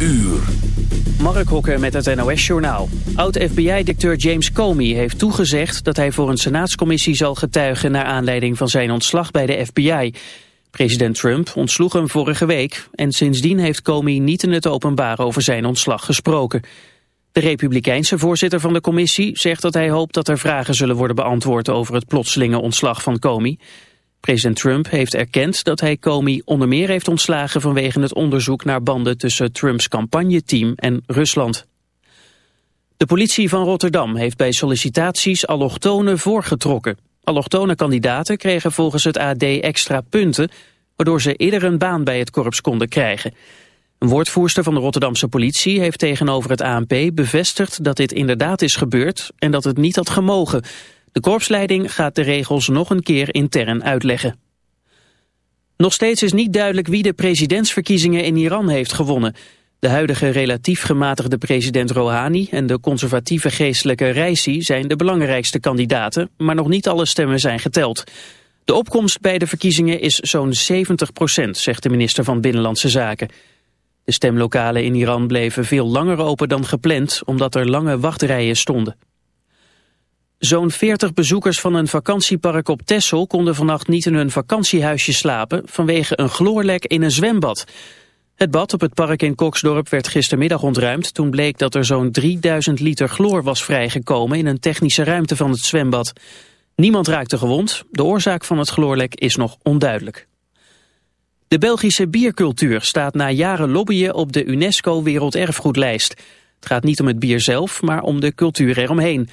uur. Mark Hokker met het NOS-journaal. Oud-FBI-directeur James Comey heeft toegezegd dat hij voor een senaatscommissie zal getuigen naar aanleiding van zijn ontslag bij de FBI. President Trump ontsloeg hem vorige week en sindsdien heeft Comey niet in het openbaar over zijn ontslag gesproken. De republikeinse voorzitter van de commissie zegt dat hij hoopt dat er vragen zullen worden beantwoord over het plotselinge ontslag van Comey. President Trump heeft erkend dat hij Comey onder meer heeft ontslagen vanwege het onderzoek naar banden tussen Trumps campagneteam en Rusland. De politie van Rotterdam heeft bij sollicitaties allochtonen voorgetrokken. Allochtone kandidaten kregen volgens het AD extra punten, waardoor ze eerder een baan bij het korps konden krijgen. Een woordvoerster van de Rotterdamse politie heeft tegenover het ANP bevestigd dat dit inderdaad is gebeurd en dat het niet had gemogen. De korpsleiding gaat de regels nog een keer intern uitleggen. Nog steeds is niet duidelijk wie de presidentsverkiezingen in Iran heeft gewonnen. De huidige relatief gematigde president Rouhani en de conservatieve geestelijke Raisi zijn de belangrijkste kandidaten, maar nog niet alle stemmen zijn geteld. De opkomst bij de verkiezingen is zo'n 70 procent, zegt de minister van Binnenlandse Zaken. De stemlokalen in Iran bleven veel langer open dan gepland, omdat er lange wachtrijen stonden. Zo'n 40 bezoekers van een vakantiepark op Texel konden vannacht niet in hun vakantiehuisje slapen vanwege een chloorlek in een zwembad. Het bad op het park in Koksdorp werd gistermiddag ontruimd toen bleek dat er zo'n 3000 liter chloor was vrijgekomen in een technische ruimte van het zwembad. Niemand raakte gewond, de oorzaak van het chloorlek is nog onduidelijk. De Belgische biercultuur staat na jaren lobbyen op de UNESCO Werelderfgoedlijst. Het gaat niet om het bier zelf, maar om de cultuur eromheen.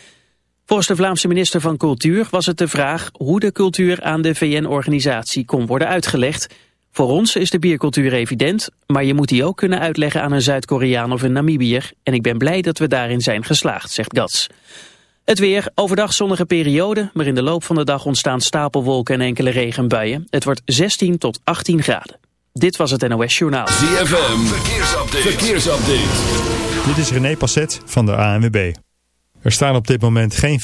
Volgens de Vlaamse minister van Cultuur was het de vraag hoe de cultuur aan de VN-organisatie kon worden uitgelegd. Voor ons is de biercultuur evident, maar je moet die ook kunnen uitleggen aan een Zuid-Koreaan of een Namibiër. En ik ben blij dat we daarin zijn geslaagd, zegt Gats. Het weer, overdag zonnige periode, maar in de loop van de dag ontstaan stapelwolken en enkele regenbuien. Het wordt 16 tot 18 graden. Dit was het NOS Journaal. ZFM, verkeersupdate. verkeersupdate. Dit is René Passet van de ANWB. Er staan op dit moment geen...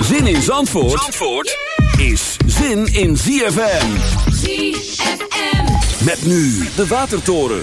Zin in Zandvoort, Zandvoort is zin in ZFM. ZFM. Met nu de Watertoren.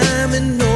time and no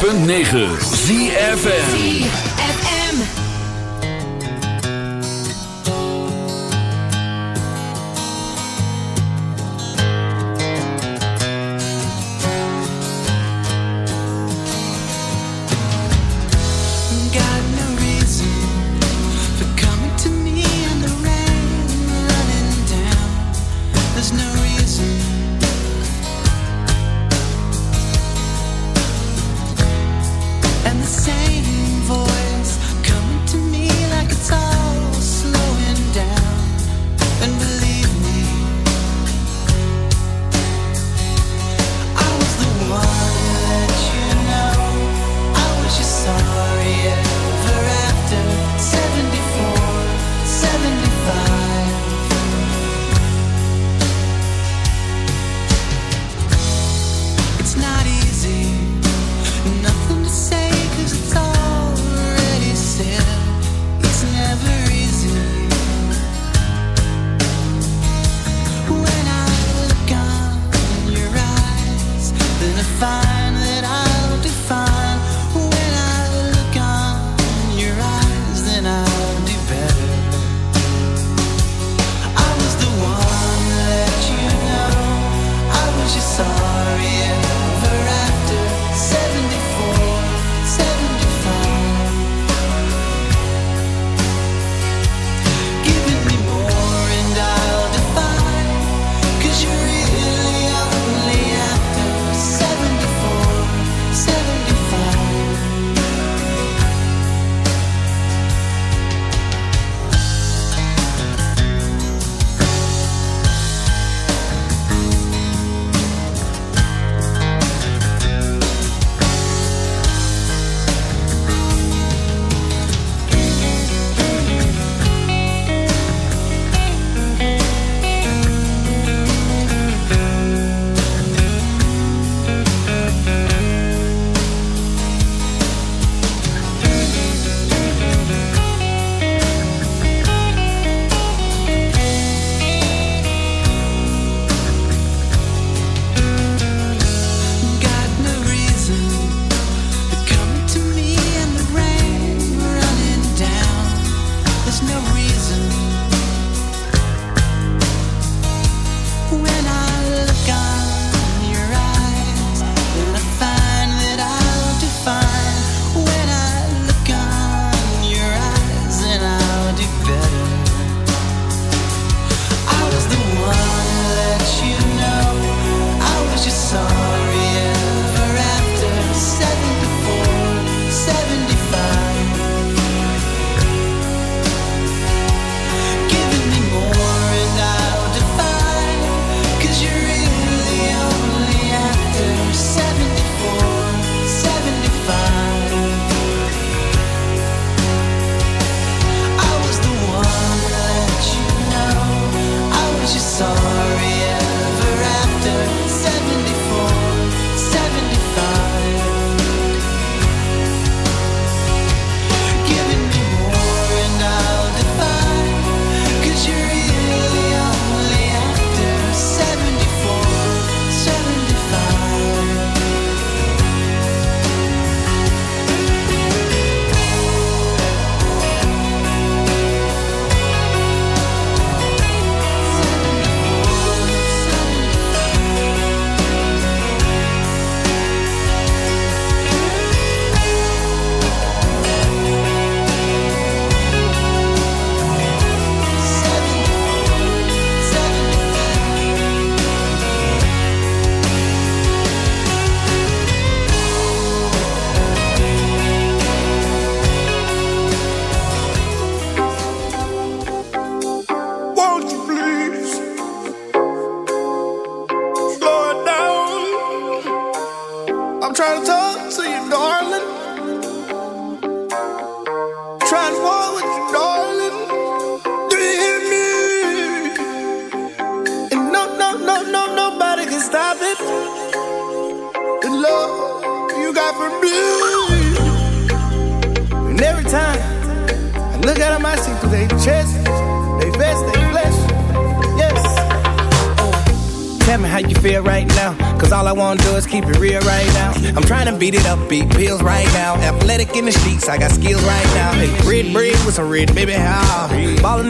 106.9 ZFN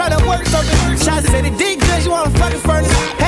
tryna work something. Shots said he did good, you wanna fucking furnace.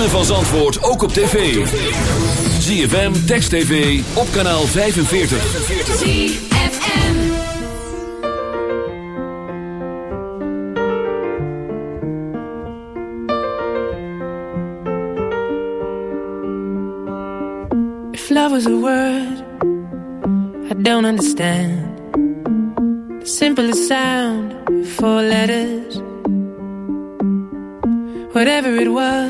ritme van Zandvoort ook op tv. ZFM, Text TV, op kanaal 45. ZFM If love was a word, I don't understand. The simplest sound, four letters. Whatever it was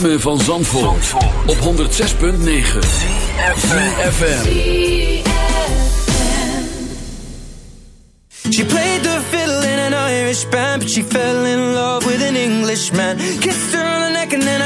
Ritme van Zandvoort, op 106.9 CFFM She played the fiddle in an Irish band, but she fell in love with an Englishman. Kissed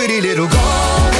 pretty little girl.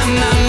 na na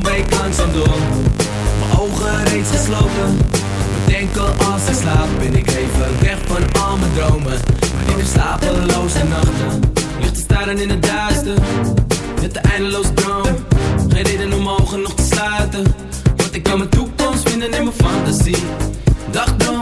Breekt langzaam door, mijn ogen reeds gesloten. Bedenken als ik slaap, ben ik even weg van al mijn dromen. Maar ik heb slapeloze nachten, ligt te staren in het duister. Met de eindeloze droom, geen reden om ogen nog te sluiten. Want ik kan mijn toekomst vinden in mijn fantasie. Dagdroom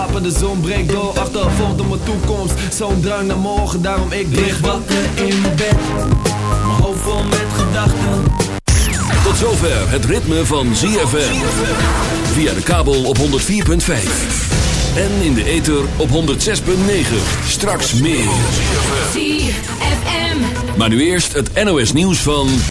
gapen, de zon breekt door. Achtervolgd op mijn toekomst, zo'n drang naar morgen. Daarom ik lig wakker in mijn bed. Mijn hoofd vol met gedachten. Tot zover het ritme van ZFM. Via de kabel op 104.5. En in de ether op 106.9. Straks meer. ZFM. Maar nu eerst het NOS nieuws van...